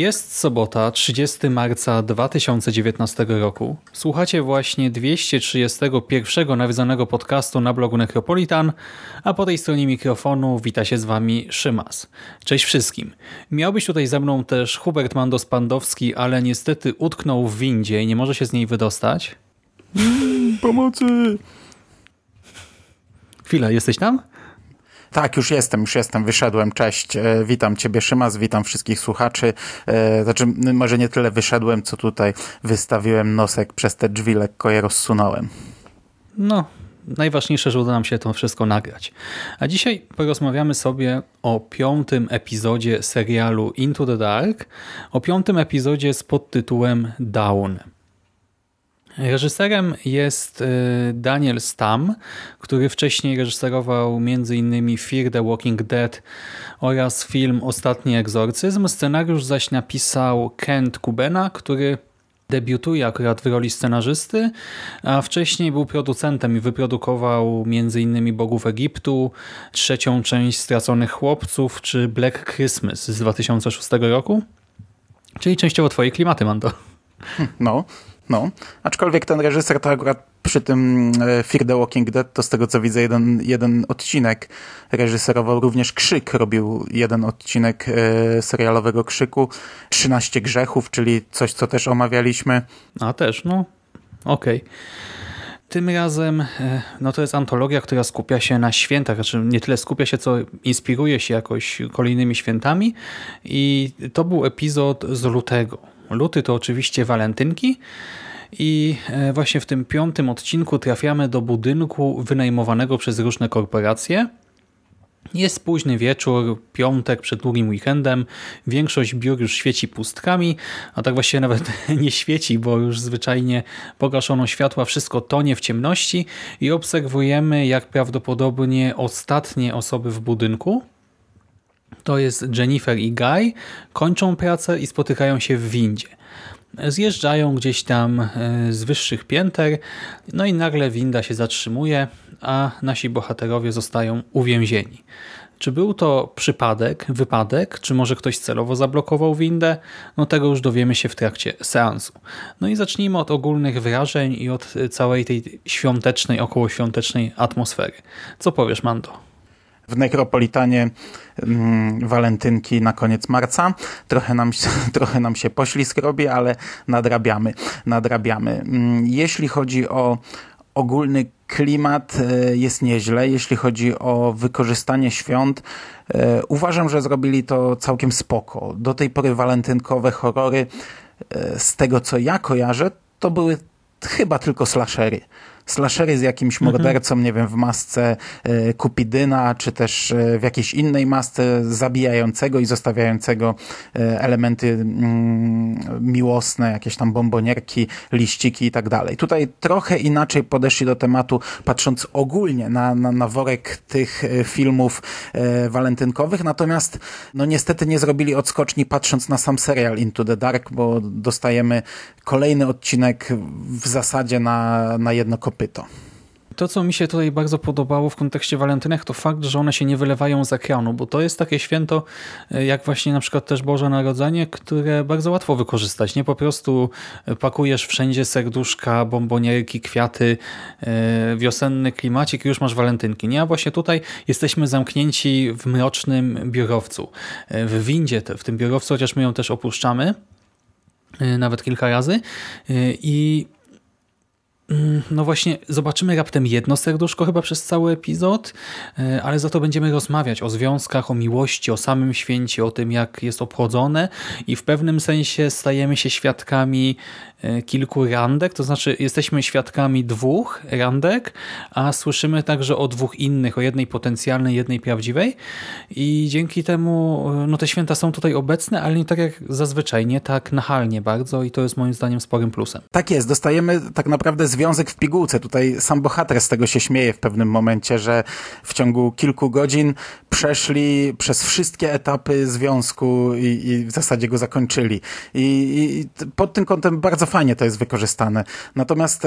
Jest sobota, 30 marca 2019 roku. Słuchacie właśnie 231 nawiedzonego podcastu na blogu Necropolitan, a po tej stronie mikrofonu wita się z Wami Szymas. Cześć wszystkim. Miał być tutaj ze mną też Hubert Mandos-Pandowski, ale niestety utknął w windzie i nie może się z niej wydostać. Pomocy! Chwila, jesteś tam? Tak, już jestem, już jestem, wyszedłem, cześć, e, witam Ciebie Szymas, witam wszystkich słuchaczy, e, znaczy może nie tyle wyszedłem, co tutaj wystawiłem nosek przez te drzwi, lekko je rozsunąłem. No, najważniejsze, że uda nam się to wszystko nagrać. A dzisiaj porozmawiamy sobie o piątym epizodzie serialu Into the Dark, o piątym epizodzie z podtytułem Down. Reżyserem jest y, Daniel Stam, który wcześniej reżyserował m.in. Fear the Walking Dead oraz film Ostatni Egzorcyzm. Scenariusz zaś napisał Kent Kubena, który debiutuje akurat w roli scenarzysty, a wcześniej był producentem i wyprodukował m.in. Bogów Egiptu, trzecią część Straconych Chłopców czy Black Christmas z 2006 roku. Czyli częściowo twoje klimaty, Mando. No, no, aczkolwiek ten reżyser to akurat przy tym e, Fear the Walking Dead, to z tego co widzę, jeden, jeden odcinek reżyserował również Krzyk, robił jeden odcinek e, serialowego Krzyku, 13 grzechów, czyli coś, co też omawialiśmy. A też, no, okej. Okay. Tym razem e, no to jest antologia, która skupia się na świętach, znaczy nie tyle skupia się, co inspiruje się jakoś kolejnymi świętami i to był epizod z lutego. Luty to oczywiście walentynki i e, właśnie w tym piątym odcinku trafiamy do budynku wynajmowanego przez różne korporacje. Jest późny wieczór, piątek przed długim weekendem, większość biur już świeci pustkami, a tak właściwie nawet nie świeci, bo już zwyczajnie pogaszono światła, wszystko tonie w ciemności i obserwujemy jak prawdopodobnie ostatnie osoby w budynku, to jest Jennifer i Guy, kończą pracę i spotykają się w windzie. Zjeżdżają gdzieś tam e, z wyższych pięter, no i nagle winda się zatrzymuje, a nasi bohaterowie zostają uwięzieni. Czy był to przypadek, wypadek, czy może ktoś celowo zablokował windę? No tego już dowiemy się w trakcie seansu. No i zacznijmy od ogólnych wrażeń i od całej tej świątecznej, okołoświątecznej atmosfery. Co powiesz, Mando? W Nekropolitanie mm, walentynki na koniec marca. Trochę nam, trochę nam się poślizg robi, ale nadrabiamy. nadrabiamy. Mm, jeśli chodzi o ogólny klimat e, jest nieźle, jeśli chodzi o wykorzystanie świąt. E, uważam, że zrobili to całkiem spoko. Do tej pory walentynkowe horrory, e, z tego co ja kojarzę, to były chyba tylko slashery slashery z jakimś mhm. mordercą, nie wiem, w masce e, Kupidyna, czy też e, w jakiejś innej masce zabijającego i zostawiającego e, elementy mm, miłosne, jakieś tam bombonierki, liściki i tak dalej. Tutaj trochę inaczej podeszli do tematu, patrząc ogólnie na, na, na worek tych filmów walentynkowych, natomiast no niestety nie zrobili odskoczni patrząc na sam serial Into the Dark, bo dostajemy kolejny odcinek w zasadzie na, na jedno kopyto. to, co mi się tutaj bardzo podobało w kontekście walentynek, to fakt, że one się nie wylewają z ekranu, bo to jest takie święto, e, jak właśnie na przykład też Boże Narodzenie, które bardzo łatwo wykorzystać. Nie po prostu pakujesz wszędzie serduszka, bombonierki, kwiaty, e, wiosenny klimacik i już masz walentynki. Nie, a właśnie tutaj jesteśmy zamknięci w mrocznym biurowcu. E, w windzie, w tym biurowcu, chociaż my ją też opuszczamy, nawet kilka razy i no właśnie, zobaczymy raptem jedno serduszko chyba przez cały epizod, e, ale za to będziemy rozmawiać o związkach, o miłości, o samym święcie, o tym jak jest obchodzone i w pewnym sensie stajemy się świadkami E, kilku randek, to znaczy jesteśmy świadkami dwóch randek, a słyszymy także o dwóch innych, o jednej potencjalnej, jednej prawdziwej i dzięki temu e, no te święta są tutaj obecne, ale nie tak jak zazwyczaj, nie tak nachalnie bardzo i to jest moim zdaniem sporym plusem. Tak jest, dostajemy tak naprawdę związek w pigułce. Tutaj sam bohater z tego się śmieje w pewnym momencie, że w ciągu kilku godzin przeszli przez wszystkie etapy związku i, i w zasadzie go zakończyli. I, I pod tym kątem bardzo fajnie to jest wykorzystane. Natomiast...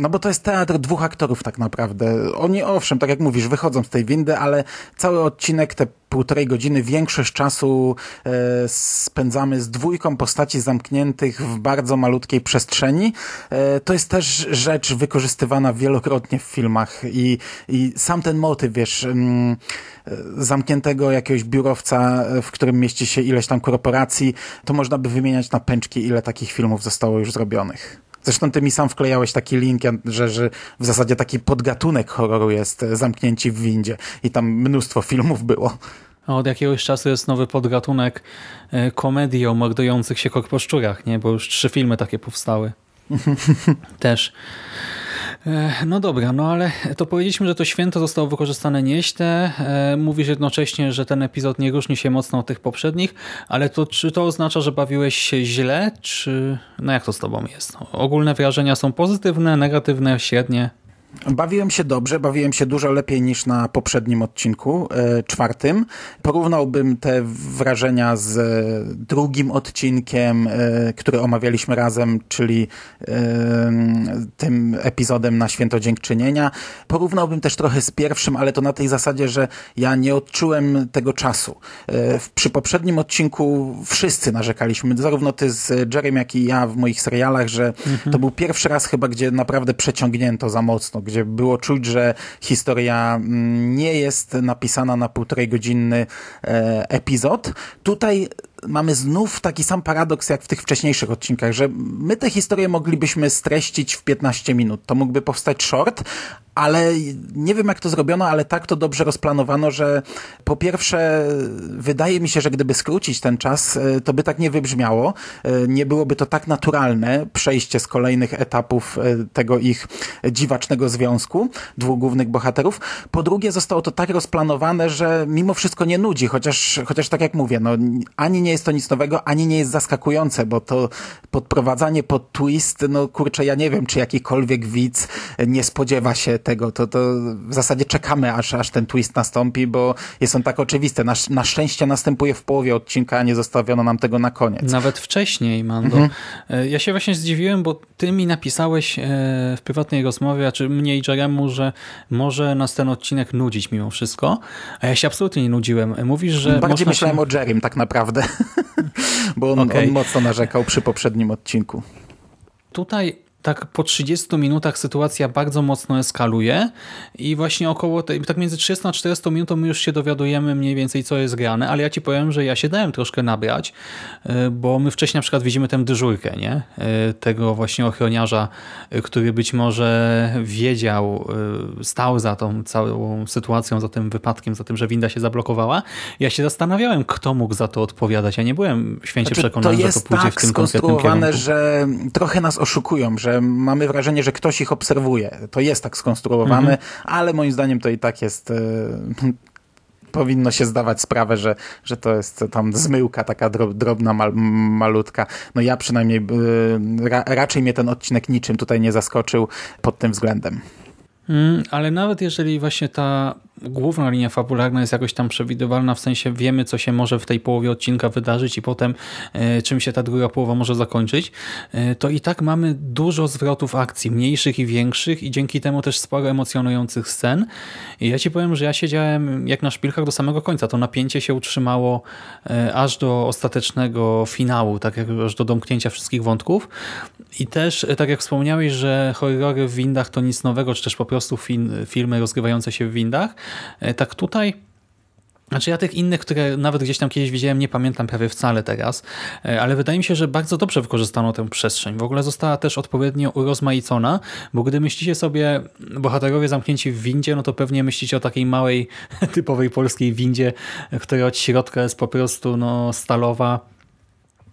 No bo to jest teatr dwóch aktorów tak naprawdę. Oni owszem, tak jak mówisz, wychodzą z tej windy, ale cały odcinek, te półtorej godziny, większość czasu e, spędzamy z dwójką postaci zamkniętych w bardzo malutkiej przestrzeni. E, to jest też rzecz wykorzystywana wielokrotnie w filmach i, i sam ten motyw, wiesz, mm, e, zamkniętego jakiegoś biurowca, w którym mieści się ileś tam korporacji, to można by wymieniać na pęczki, ile takich filmów zostało już zrobionych. Zresztą ty mi sam wklejałeś taki link, że, że w zasadzie taki podgatunek horroru jest e, zamknięci w windzie i tam mnóstwo filmów było. A od jakiegoś czasu jest nowy podgatunek e, komedii o mordujących się korposzczurach, nie? Bo już trzy filmy takie powstały. Też. No dobra, no ale to powiedzieliśmy, że to święto zostało wykorzystane nieźle. Mówisz jednocześnie, że ten epizod nie różni się mocno od tych poprzednich, ale to czy to oznacza, że bawiłeś się źle, czy no jak to z tobą jest? Ogólne wrażenia są pozytywne, negatywne, średnie? Bawiłem się dobrze, bawiłem się dużo lepiej niż na poprzednim odcinku, e, czwartym. Porównałbym te wrażenia z e, drugim odcinkiem, e, który omawialiśmy razem, czyli tym epizodem na Święto Dziękczynienia. Porównałbym też trochę z pierwszym, ale to na tej zasadzie, że ja nie odczułem tego czasu. Przy poprzednim odcinku wszyscy narzekaliśmy, zarówno ty z Jerem, jak i ja w moich serialach, że mhm. to był pierwszy raz chyba, gdzie naprawdę przeciągnięto za mocno gdzie było czuć, że historia mm, nie jest napisana na półtorej godzinny e, epizod. Tutaj mamy znów taki sam paradoks jak w tych wcześniejszych odcinkach, że my tę historię moglibyśmy streścić w 15 minut. To mógłby powstać short, ale nie wiem jak to zrobiono, ale tak to dobrze rozplanowano, że po pierwsze wydaje mi się, że gdyby skrócić ten czas, e, to by tak nie wybrzmiało. E, nie byłoby to tak naturalne przejście z kolejnych etapów e, tego ich dziwacznego związku, dwóch głównych bohaterów. Po drugie zostało to tak rozplanowane, że mimo wszystko nie nudzi, chociaż, chociaż tak jak mówię, no ani nie jest to nic nowego, ani nie jest zaskakujące, bo to podprowadzanie pod twist, no kurczę, ja nie wiem, czy jakikolwiek widz nie spodziewa się tego, to, to w zasadzie czekamy, aż, aż ten twist nastąpi, bo jest on tak oczywisty. Na, na szczęście następuje w połowie odcinka, a nie zostawiono nam tego na koniec. Nawet wcześniej, Mando. Mhm. E, ja się właśnie zdziwiłem, bo ty mi napisałeś e, w prywatnej rozmowie, a czy mnie i Jeremu, że może nas ten odcinek nudzić mimo wszystko, a ja się absolutnie nie nudziłem. Mówisz, że... Bardziej myślałem się... o Jerem tak naprawdę. Bo on, okay. on mocno narzekał przy poprzednim odcinku. Tutaj tak po 30 minutach sytuacja bardzo mocno eskaluje i właśnie około tej, tak między 30 a 40 minutą my już się dowiadujemy mniej więcej co jest grane, ale ja ci powiem, że ja się dałem troszkę nabrać, e, bo my wcześniej na przykład widzimy tę dyżurkę, nie? E, tego właśnie ochroniarza, e, który być może wiedział, stał za tą całą sytuacją, za tym wypadkiem, za tym, że winda się zablokowała. Ja się zastanawiałem, kto mógł za to odpowiadać. Ja nie byłem święcie znaczy, przekonany, że to pójdzie tak w tym konkretnym kierunku. że trochę nas oszukują, że mamy wrażenie, że ktoś ich obserwuje. To jest tak skonstruowane, mhm. ale moim zdaniem to i tak jest e, powinno się zdawać sprawę, że, że to jest tam zmyłka taka drobna, mal, malutka. No ja przynajmniej e, ra, raczej mnie ten odcinek niczym tutaj nie zaskoczył pod tym względem. Mm, ale nawet jeżeli właśnie ta główna linia fabularna jest jakoś tam przewidywalna, w sensie wiemy, co się może w tej połowie odcinka wydarzyć i potem e, czym się ta druga połowa może zakończyć, e, to i tak mamy dużo zwrotów akcji, mniejszych i większych i dzięki temu też sporo emocjonujących scen. I ja ci powiem, że ja siedziałem jak na szpilkach do samego końca. To napięcie się utrzymało e, aż do ostatecznego finału, tak jak aż do domknięcia wszystkich wątków. I też, tak jak wspomniałeś, że horrory w windach to nic nowego, czy też po prostu film, filmy rozgrywające się w windach, tak tutaj znaczy ja tych innych, które nawet gdzieś tam kiedyś widziałem, nie pamiętam prawie wcale teraz, e, ale wydaje mi się, że bardzo dobrze wykorzystano tę przestrzeń. W ogóle została też odpowiednio urozmaicona, bo gdy myślicie sobie bohaterowie zamknięci w windzie, no to pewnie myślicie o takiej małej, typowej polskiej windzie, która od środka jest po prostu no, stalowa,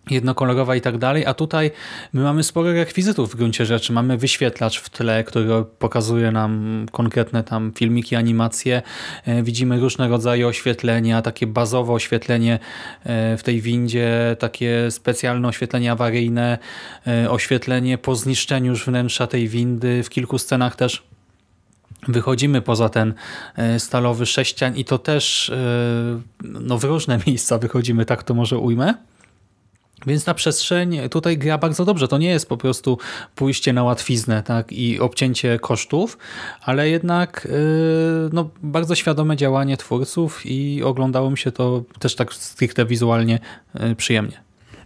jednokolorowa i tak dalej, a tutaj my mamy sporo rekwizytów w gruncie rzeczy. Mamy wyświetlacz w tle, który pokazuje nam konkretne tam filmiki, animacje. E, widzimy różne rodzaje oświetlenia, takie bazowe oświetlenie e, w tej windzie, takie specjalne oświetlenie awaryjne, e, oświetlenie po zniszczeniu już wnętrza tej windy. W kilku scenach też wychodzimy poza ten stalowy sześcian i to też no, w różne miejsca wychodzimy, tak to może ujmę. Więc ta przestrzeń tutaj gra bardzo dobrze. To nie jest po prostu pójście na łatwiznę tak, i obcięcie kosztów, ale jednak yy, no, bardzo świadome działanie twórców i oglądało mi się to też tak stricte wizualnie yy, przyjemnie.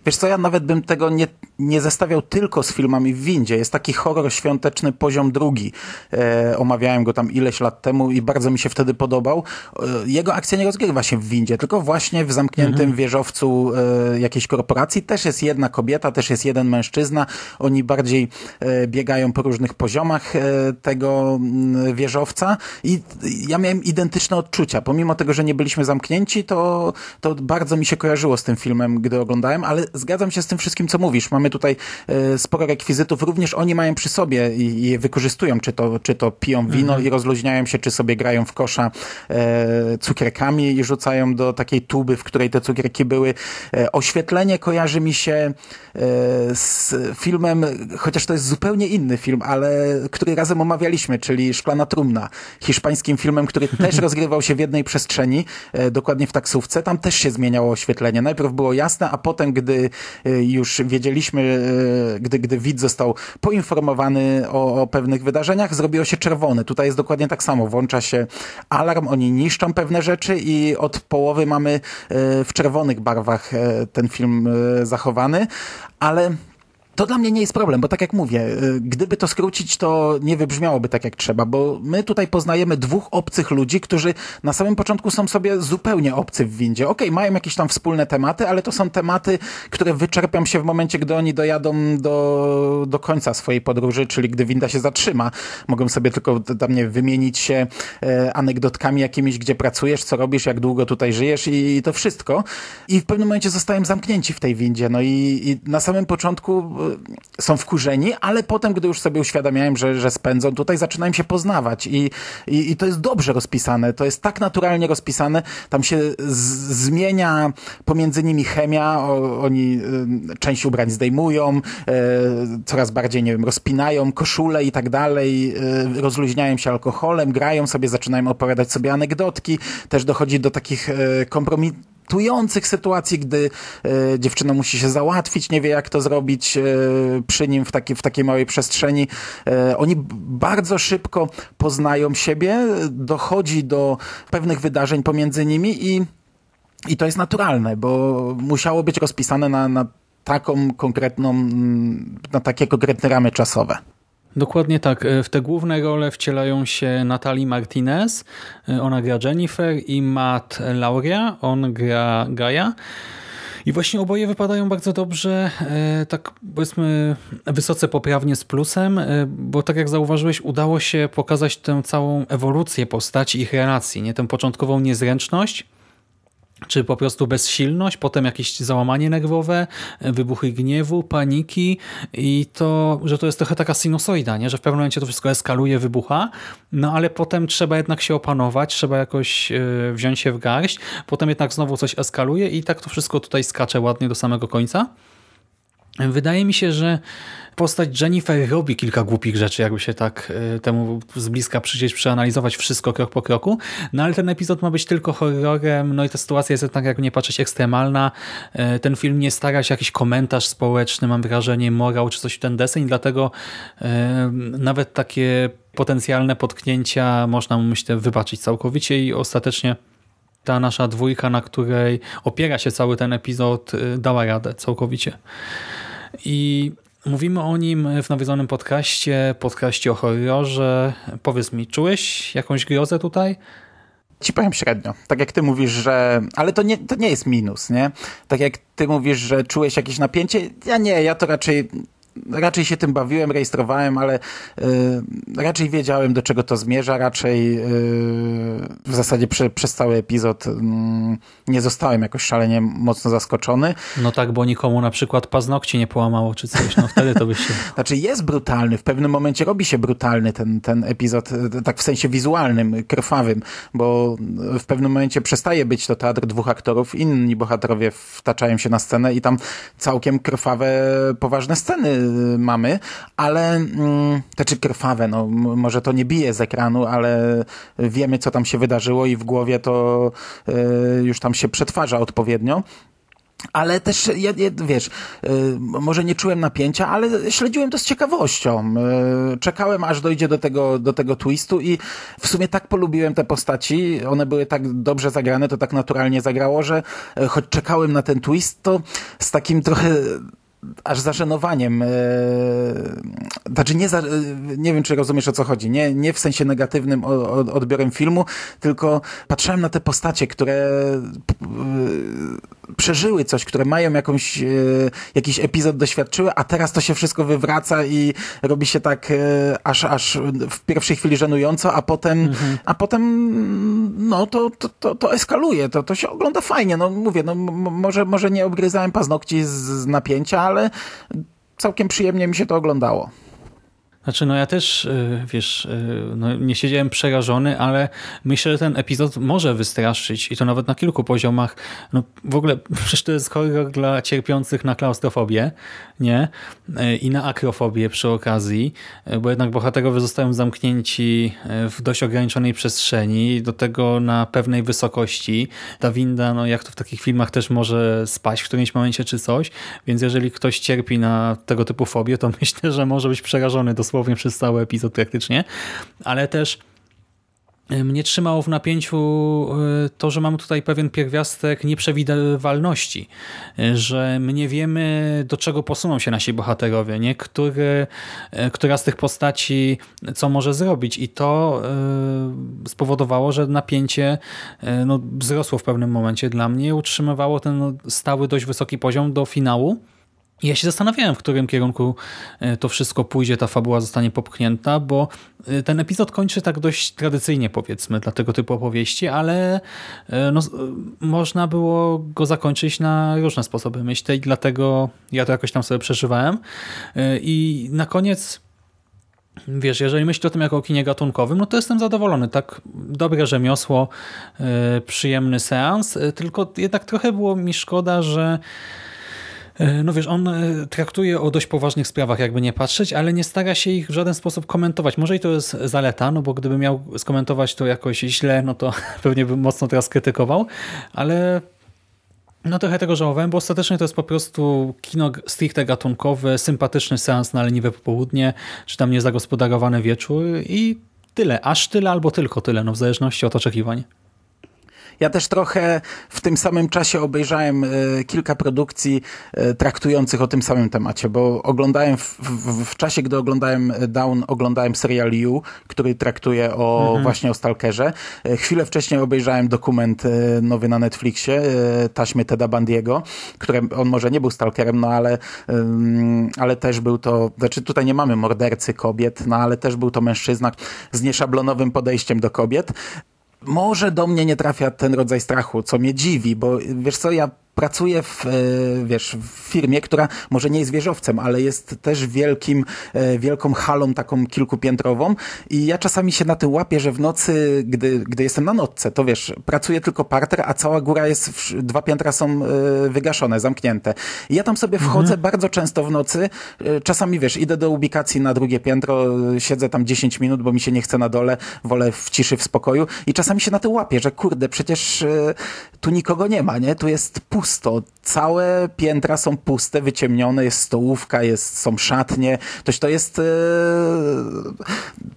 Wiesz co, ja nawet bym tego nie, nie zestawiał tylko z filmami w windzie. Jest taki horror świąteczny poziom drugi. E, omawiałem go tam ileś lat temu i bardzo mi się wtedy podobał. E, jego akcja nie rozgrywa się w windzie, tylko właśnie w zamkniętym mhm. wieżowcu e, jakiejś korporacji. Też jest jedna kobieta, też jest jeden mężczyzna. Oni bardziej e, biegają po różnych poziomach e, tego mm, wieżowca i ja miałem identyczne odczucia. Pomimo tego, że nie byliśmy zamknięci, to, to bardzo mi się kojarzyło z tym filmem, gdy oglądałem, ale zgadzam się z tym wszystkim, co mówisz. Mamy tutaj e, sporo rekwizytów, również oni mają przy sobie i, je wykorzystują, czy to, czy to piją wino mhm. i rozluźniają się, czy sobie grają w kosza e, cukierkami i rzucają do takiej tuby, w której te cukierki były. E, oświetlenie kojarzy mi się z filmem, chociaż to jest zupełnie inny film, ale który razem omawialiśmy, czyli Szklana Trumna, hiszpańskim filmem, który też rozgrywał się w jednej przestrzeni, dokładnie w taksówce. Tam też się zmieniało oświetlenie. Najpierw było jasne, a potem, gdy już wiedzieliśmy, y, gdy, gdy widz został poinformowany o, o pewnych wydarzeniach, zrobiło się czerwone. Tutaj jest dokładnie tak samo. Włącza się alarm, oni niszczą pewne rzeczy i od połowy mamy y, w czerwonych barwach ten film zachowany, ale to dla mnie nie jest problem, bo tak jak mówię, y, gdyby to skrócić, to nie wybrzmiałoby tak jak trzeba, bo my tutaj poznajemy dwóch obcych ludzi, którzy na samym początku są sobie zupełnie obcy w windzie. Okej, okay, mają jakieś tam wspólne tematy, ale to są tematy, które wyczerpią się w momencie, gdy oni dojadą do, do końca swojej podróży, czyli gdy winda się zatrzyma. Mogą sobie tylko tam nie wymienić się e, anegdotkami jakimiś, gdzie pracujesz, co robisz, jak długo tutaj żyjesz i, i to wszystko. I w pewnym momencie zostają zamknięci w tej windzie. No i, i na samym początku są wkurzeni, ale potem, gdy już sobie uświadamiałem, że, że spędzą tutaj, zaczynają się poznawać. I, i, i to jest dobrze rozpisane, to jest tak naturalnie rozpisane, tam się zmienia pomiędzy nimi chemia, o, oni y, część ubrań zdejmują, y, coraz bardziej, nie wiem, rozpinają koszule i tak dalej, y, rozluźniają się alkoholem, grają sobie, zaczynają opowiadać sobie anegdotki, też dochodzi do takich kompromisów, tujących sytuacji, gdy e, dziewczyna musi się załatwić, nie wie jak to zrobić e, przy nim w, taki, w takiej małej przestrzeni. E, oni bardzo szybko poznają siebie, dochodzi do pewnych wydarzeń pomiędzy nimi i, i to jest naturalne, bo musiało być rozpisane na, na taką konkretną, na takie konkretne ramy czasowe. Dokładnie tak. E, w te główne role wcielają się Natalie Martinez, e, ona gra Jennifer i Matt Lauria, on gra Gaia. I właśnie oboje wypadają bardzo dobrze, e, tak powiedzmy wysoce poprawnie z plusem, bo tak jak zauważyłeś, udało się pokazać tę całą ewolucję postaci, ich relacji, nie tę początkową niezręczność, czy po prostu bezsilność, potem jakieś załamanie nerwowe, wybuchy gniewu, paniki i to, że to jest trochę taka sinusoida, nie? że w pewnym momencie to wszystko eskaluje, wybucha, no ale potem trzeba jednak się opanować, trzeba jakoś e, wziąć się w garść, potem jednak znowu coś eskaluje i tak to wszystko tutaj skacze ładnie do samego końca. Wydaje mi się, że postać Jennifer robi kilka głupich rzeczy, jakby się tak e, temu z bliska przyjrzeć, przeanalizować wszystko krok po kroku, no ale ten epizod ma być tylko horrorem, no i ta sytuacja jest jednak, jak nie patrzeć, ekstremalna. E, ten film nie stara się jakiś komentarz społeczny, mam wrażenie, morał czy coś w ten deseń, dlatego e, nawet takie potencjalne potknięcia można myślę, wybaczyć całkowicie i ostatecznie ta nasza dwójka, na której opiera się cały ten epizod, dała radę całkowicie. I Mówimy o nim w nawiedzonym podcaście, podcaście o horrorze. Powiedz mi, czułeś jakąś grozę tutaj? Ci powiem średnio. Tak jak ty mówisz, że... Ale to nie, to nie jest minus, nie? Tak jak ty mówisz, że czułeś jakieś napięcie. Ja nie, ja to raczej raczej się tym bawiłem, rejestrowałem, ale y, raczej wiedziałem, do czego to zmierza, raczej y, w zasadzie prze, przez cały epizod y, nie zostałem jakoś szalenie mocno zaskoczony. No tak, bo nikomu na przykład paznokci nie połamało czy coś, no wtedy to by się... znaczy jest brutalny, w pewnym momencie robi się brutalny ten, ten epizod, y, tak w sensie wizualnym, krwawym, bo w pewnym momencie przestaje być to teatr dwóch aktorów, inni bohaterowie wtaczają się na scenę i tam całkiem krwawe, poważne sceny mamy, ale znaczy krwawe, no może to nie bije z ekranu, ale wiemy co tam się wydarzyło i w głowie to y, już tam się przetwarza odpowiednio. Ale też, ja, ja, wiesz, y, może nie czułem napięcia, ale śledziłem to z ciekawością. Y, czekałem, aż dojdzie do tego, do tego twistu i w sumie tak polubiłem te postaci. One były tak dobrze zagrane, to tak naturalnie zagrało, że choć czekałem na ten twist, to z takim trochę aż zażenowaniem. E, znaczy nie, za, nie wiem, czy rozumiesz o co chodzi. Nie, nie w sensie negatywnym odbiorem filmu, tylko patrzyłem na te postacie, które e, przeżyły coś, które mają jakąś, e, jakiś epizod doświadczyły, a teraz to się wszystko wywraca i robi się tak aż, aż w pierwszej chwili żenująco, a potem, mhm. a potem no to, to, to, to eskaluje, to, to się ogląda fajnie. No mówię, no może, może nie obgryzałem paznokci z napięcia, ale ale całkiem przyjemnie mi się to oglądało. Znaczy, no ja też, y, wiesz, y, no nie siedziałem przerażony, ale myślę, że ten epizod może wystraszyć i to nawet na kilku poziomach. No w ogóle przecież to jest horror dla cierpiących na klaustrofobię, nie? Y, I na akrofobię przy okazji, bo jednak bohaterowie zostają zamknięci w dość ograniczonej przestrzeni, do tego na pewnej wysokości. Ta winda, no jak to w takich filmach też może spaść w którymś momencie czy coś, więc jeżeli ktoś cierpi na tego typu fobię, to myślę, że może być przerażony dosłownie dosłownie przez cały epizod praktycznie, ale też e, mnie trzymało w napięciu e, to, że mamy tutaj pewien pierwiastek nieprzewidywalności, e, że my nie wiemy, do czego posuną się nasi bohaterowie, nie? Który, która z tych postaci co może zrobić i to spowodowało, że napięcie no, wzrosło w pewnym momencie dla mnie, utrzymywało ten no, stały dość wysoki poziom do finału, ja się zastanawiałem, w którym kierunku e, to wszystko pójdzie, ta fabuła zostanie popchnięta, bo e, ten epizod kończy tak dość tradycyjnie, powiedzmy, dla tego typu opowieści, ale e, no, można było go zakończyć na różne sposoby, myślę, i dlatego ja to jakoś tam sobie przeżywałem. I na koniec Wiesz, jeżeli myślę o tym jako o kinie gatunkowym, no to jestem zadowolony. Tak dobre rzemiosło, przyjemny seans, tylko jednak trochę było mi szkoda, że no wiesz, on e, traktuje o dość poważnych sprawach, jakby nie patrzeć, ale nie stara się ich w żaden sposób komentować. Może i to jest zaleta, no bo gdyby miał skomentować to jakoś źle, no to pewnie bym mocno teraz krytykował, ale no trochę tego żałowałem, bo ostatecznie to jest po prostu kino stricte gatunkowe, sympatyczny seans na leniwe popołudnie, czy tam niezagospodarowany wieczór i tyle. Aż tyle albo tylko tyle, no w zależności od oczekiwań. Ja też trochę w tym samym czasie obejrzałem e, kilka produkcji e, traktujących o tym samym temacie, bo oglądałem w, w, w czasie, gdy oglądałem Down, oglądałem serial You, który traktuje o mhm. właśnie o Stalkerze. E, chwilę wcześniej obejrzałem dokument nowy na Netflixie, taśmy Teda Bandiego, który on może nie był Stalkerem, no ale, ale też był to, znaczy tutaj nie mamy mordercy kobiet, no ale też był to mężczyzna z nieszablonowym podejściem do kobiet może do mnie nie trafia ten rodzaj strachu, co mnie dziwi, bo wiesz co, ja pracuję w, e, wiesz, w firmie, która może nie jest wieżowcem, ale jest też wielkim, e, wielką halą taką kilkupiętrową i ja czasami się na tym łapię, że w nocy, gdy, gdy jestem na nocce, to wiesz, pracuję tylko parter, a cała góra jest, w, dwa piętra są e, wygaszone, zamknięte. I ja tam sobie wchodzę mhm. bardzo często w nocy, czasami wiesz, idę do ubikacji na drugie piętro, siedzę tam 10 minut, bo mi się nie chce na dole, wolę w ciszy, w spokoju i czasami się na tym łapię, że kurde, przecież tu nikogo nie ma, nie? Tu jest pusto. Całe piętra są puste, wyciemnione, jest stołówka, jest, są szatnie. Toś to jest e,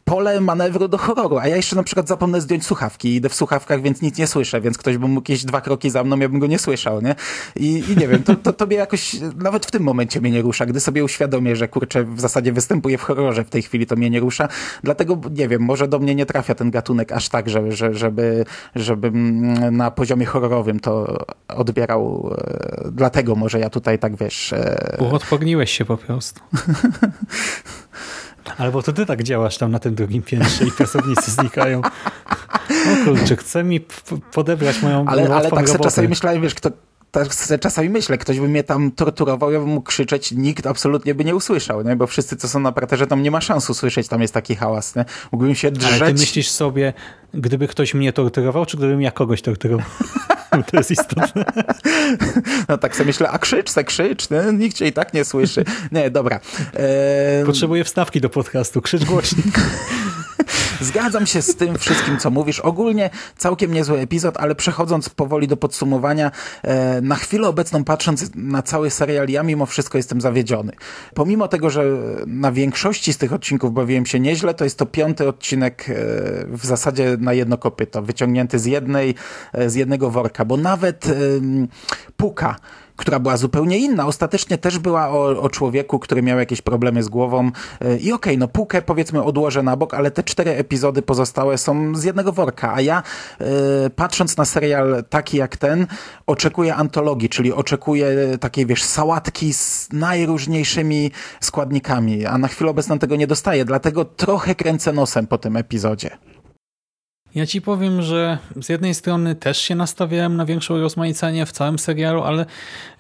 pole manewru do horroru. A ja jeszcze na przykład zapomnę zdjąć słuchawki. Idę w słuchawkach, więc nic nie słyszę, więc ktoś by mógł jakieś dwa kroki za mną, ja bym go nie słyszał, nie? I, i nie wiem, to, to tobie jakoś nawet w tym momencie mnie nie rusza. Gdy sobie uświadomię, że kurczę, w zasadzie występuje w horrorze w tej chwili, to mnie nie rusza. Dlatego, nie wiem, może do mnie nie trafia ten gatunek aż tak, żeby, żeby, żeby na poziomie horrorowym to odbierał. E, dlatego może ja tutaj tak, wiesz... E, Uodporniłeś się po prostu. Albo to ty tak działasz tam na tym drugim piętrze i pracownicy znikają. O kurczę, chce mi podebrać moją Ale, ale tak sobie czasami myślałem, wiesz, kto, tak sobie czasami myślę, ktoś by mnie tam torturował, ja bym mógł krzyczeć, nikt absolutnie by nie usłyszał, nie? bo wszyscy, co są na parterze, tam nie ma szans usłyszeć, tam jest taki hałas. Nie? Mógłbym się drzeć. Ale ty myślisz sobie, gdyby ktoś mnie torturował, czy gdybym ja kogoś torturował? To jest istotne. No tak sobie myślę, a krzycz, se krzycz, nie? nikt cię i tak nie słyszy. Nie, dobra. Potrzebuję wstawki do podcastu, krzycz głośniej. Zgadzam się z tym wszystkim, co mówisz. Ogólnie całkiem niezły epizod, ale przechodząc powoli do podsumowania, e, na chwilę obecną patrząc na cały serial, ja mimo wszystko jestem zawiedziony. Pomimo tego, że na większości z tych odcinków bawiłem się nieźle, to jest to piąty odcinek e, w zasadzie na jedno kopyto, wyciągnięty z jednej, e, z jednego worka, bo nawet Puka, która była zupełnie inna. Ostatecznie też była o, o człowieku, który miał jakieś problemy z głową. E, I okej, okay, no półkę powiedzmy odłożę na bok, ale te cztery epizody pozostałe są z jednego worka. A ja yy, patrząc na serial taki jak ten, oczekuję antologii, czyli oczekuję takiej, wiesz, sałatki z najróżniejszymi składnikami, a na chwilę obecną tego nie dostaję, dlatego trochę kręcę nosem po tym epizodzie. Ja ci powiem, że z jednej strony też się nastawiałem na większą rozmaicenie w całym serialu, ale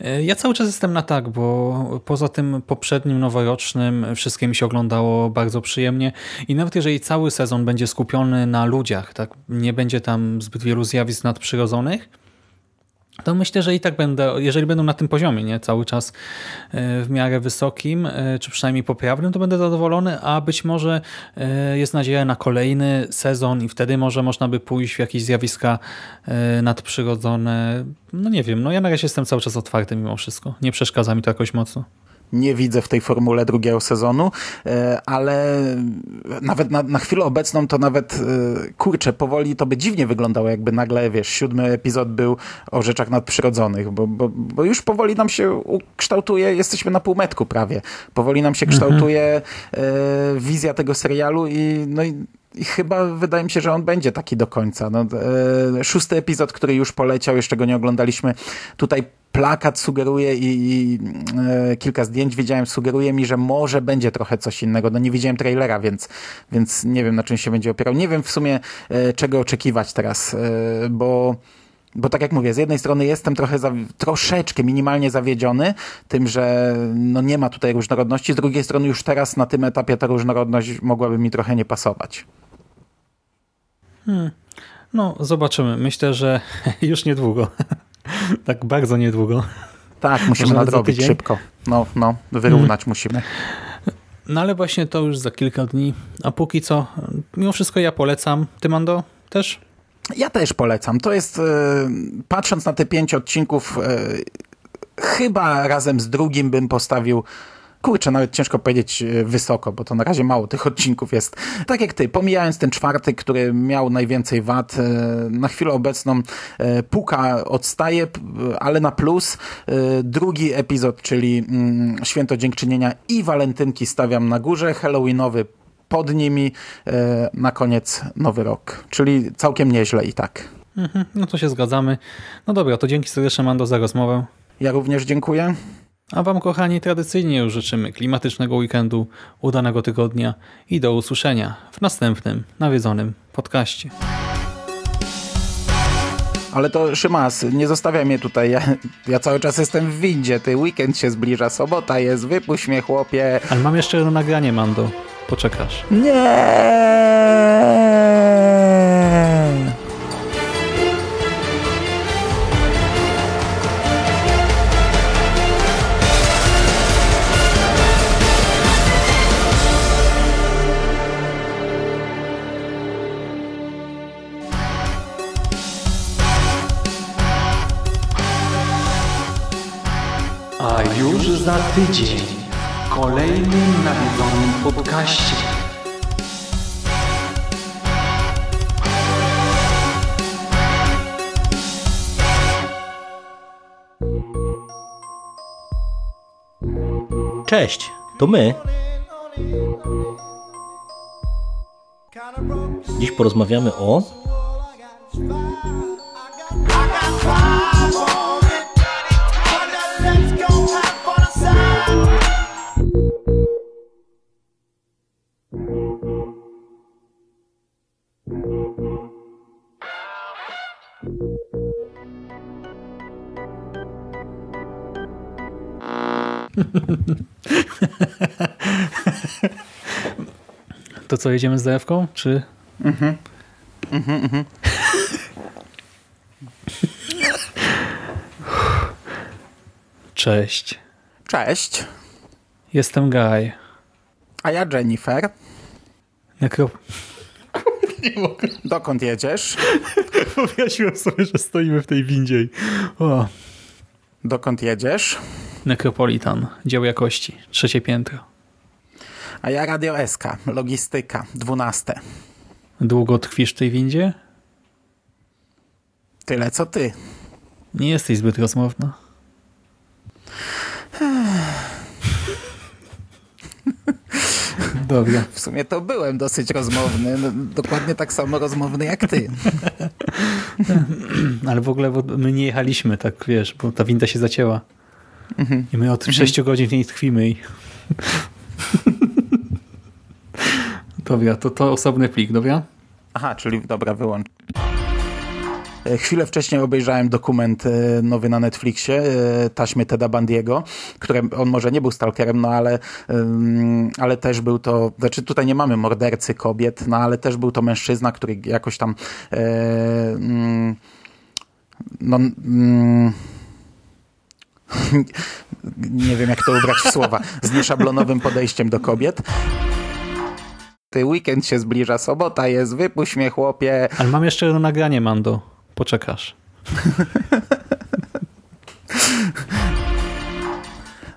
e, ja cały czas jestem na tak, bo poza tym poprzednim noworocznym wszystkie mi się oglądało bardzo przyjemnie i nawet jeżeli cały sezon będzie skupiony na ludziach, tak nie będzie tam zbyt wielu zjawisk nadprzyrodzonych, to myślę, że i tak będę, jeżeli będą na tym poziomie, nie, cały czas e, w miarę wysokim, e, czy przynajmniej poprawnym, to będę zadowolony, a być może e, jest nadzieja na kolejny sezon i wtedy może można by pójść w jakieś zjawiska nadprzyrodzone. No nie wiem, no ja na razie jestem cały czas otwarty mimo wszystko. Nie przeszkadza mi to jakoś mocno nie widzę w tej formule drugiego sezonu, e, ale nawet na, na chwilę obecną to nawet, e, kurczę, powoli to by dziwnie wyglądało, jakby nagle, wiesz, siódmy epizod był o rzeczach nadprzyrodzonych, bo, bo, bo już powoli nam się kształtuje, jesteśmy na półmetku prawie, powoli nam się mhm. kształtuje mhm. wizja tego serialu i, no i i chyba wydaje mi się, że on będzie taki do końca. No, e, szósty epizod, który już poleciał, jeszcze go nie oglądaliśmy. Tutaj plakat sugeruje i, i e, kilka zdjęć widziałem, sugeruje mi, że może będzie trochę coś innego. No nie widziałem trailera, więc, więc nie wiem na czym się będzie opierał. Nie wiem w sumie e, czego oczekiwać teraz, bo bo tak jak mówię, z jednej strony jestem trochę, za, troszeczkę minimalnie zawiedziony tym, że no nie ma tutaj różnorodności, z drugiej strony już teraz na tym etapie ta różnorodność mogłaby mi trochę nie pasować. Hmm. No, zobaczymy. Myślę, że już niedługo. tak bardzo niedługo. Tak, musimy nadrobić szybko. No, no, wyrównać hmm. musimy. No ale właśnie to już za kilka dni. A póki co, mimo wszystko ja polecam. Ty, Mando, też? Ja też polecam. To jest, e, patrząc na te pięć odcinków, e, chyba razem z drugim bym postawił kurczę, nawet ciężko powiedzieć e, wysoko, bo to na razie mało tych odcinków jest. Tak jak ty, pomijając ten czwarty, który miał najwięcej wad, e, na chwilę obecną e, Puka odstaje, ale na plus. Drugi epizod, czyli mm, Święto Dziękczynienia i Walentynki stawiam na górze, Halloweenowy pod nimi, na koniec Nowy Rok. Czyli całkiem nieźle i tak. Mhm, no to się zgadzamy. No dobra, to dzięki serdecznie Mando za rozmowę. Ja również dziękuję. A Wam, kochani, tradycyjnie już życzymy klimatycznego weekendu, udanego tygodnia i do usłyszenia w następnym nawiedzonym podcaście. Ale to Szymas, nie zostawiaj mnie tutaj. Ja, ja cały czas jestem w windzie. Ty weekend się zbliża, sobota jest, wypuść mnie, chłopie. Ale mam jeszcze jedno nagranie, Mando. Poczekasz. Nie! Tydzień w kolejnym nawiedzonym podcaście. Cześć, to my. Dziś porozmawiamy o To co, jedziemy z zajawką, czy... Cześć. Cześć, Jestem Guy. a ja Jennifer. Nekro... Dokąd jedziesz? Wyobraziłem sobie, że stoimy w tej windzie. O. Dokąd jedziesz? Nekropolitan, dzieł jakości, trzecie piętro. A ja Radio SK, logistyka, 12. Długo tkwisz w tej windzie? Tyle co ty. Nie jesteś zbyt rozmowna. Dobra. W sumie to byłem dosyć rozmowny, no, dokładnie tak samo rozmowny jak ty. Ale w ogóle my nie jechaliśmy, tak wiesz, bo ta winda się zacięła. I my od 6 godzin w niej tkwimy i... dobra, to, to osobny plik, dobra? Aha, czyli dobra, wyłącz. E, Chwilę wcześniej obejrzałem dokument e, nowy na Netflixie, e, taśmy Teda Bandiego, które on może nie był stalkerem, no ale, ale też był to, znaczy tutaj nie mamy mordercy kobiet, no ale też był to mężczyzna, który jakoś tam mm, no, mm, nie wiem jak to ubrać w słowa, z nieszablonowym podejściem do kobiet. Weekend się zbliża, sobota jest, wypuść mnie chłopie. Ale mam jeszcze jedno nagranie, Mando. Poczekasz.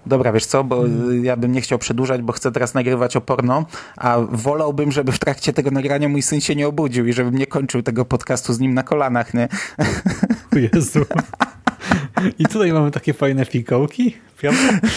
Dobra, wiesz co, bo y, ja bym nie chciał przedłużać, bo chcę teraz nagrywać o porno, a wolałbym, żeby w trakcie tego nagrania mój syn się nie obudził i żebym nie kończył tego podcastu z nim na kolanach, nie? Jezu. I tutaj mamy takie fajne fikołki. Prawda?